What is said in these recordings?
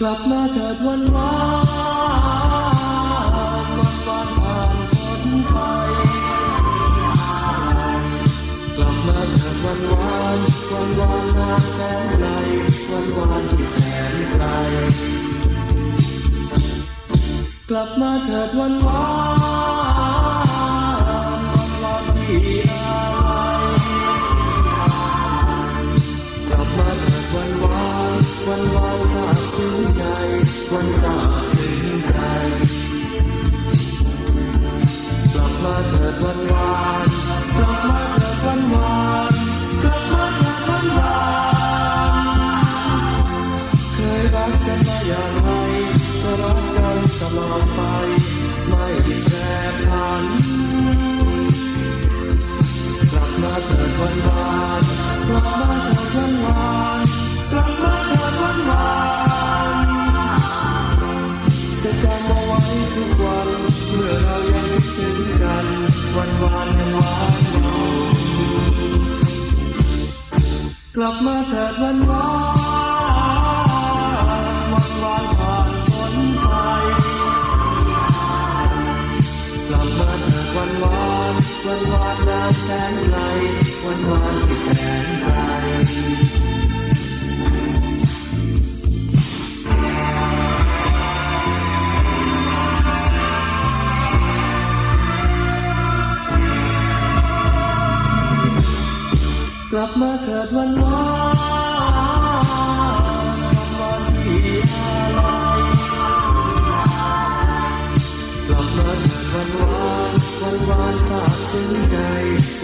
กลับมาเถิดวันวานวันวานผ่านพ้นไปกลับมาเถิดวันวานวันวานนานแสนไกลวันวานที่แสนไกลกลับมาเถิดวันวาน วันสาบถึงใจกลับมาเถิดวันวานกลับมาเถิดวันวานกลับมาเถิดวันวานเคยรักกันมาอย่างไรจะรักกันตลอดไป ไม่แปรผัน ลับมาเถิดวันวานวันวานผ่านพ้นไปกลับมาเถิดวันวานวันวานนาแสนไกลวันวานที่แสนไกล กลับมาเถิดวันวานวันวานที่อาลัยกลับมาเถิดวันวานวันวานสาบซึ้งใจ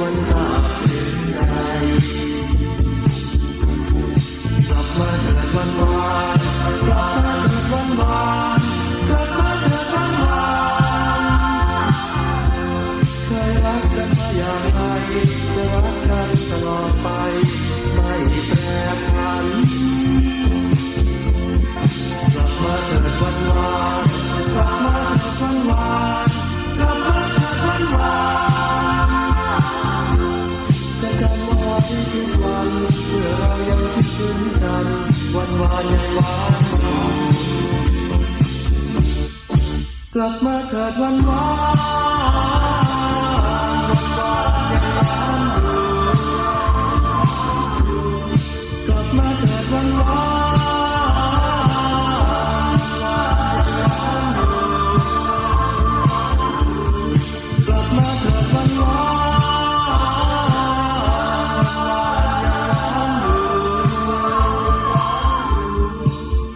วันสาบซึ้งใจกลับมาเถิดวันวานกลับมาเถิดวันวานกลับมาเถิดวันวานเคยรักกันมาอย่างไรจะรักกัน กลับมาเถิดวันวานวันวานยังหวานอยู่กลับมาเถิดวันวานวันวานยังตามเดิมกลับมาเถิดวันวานวันวานยังตามเดิม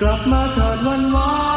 กลับมาเถิดวันวาน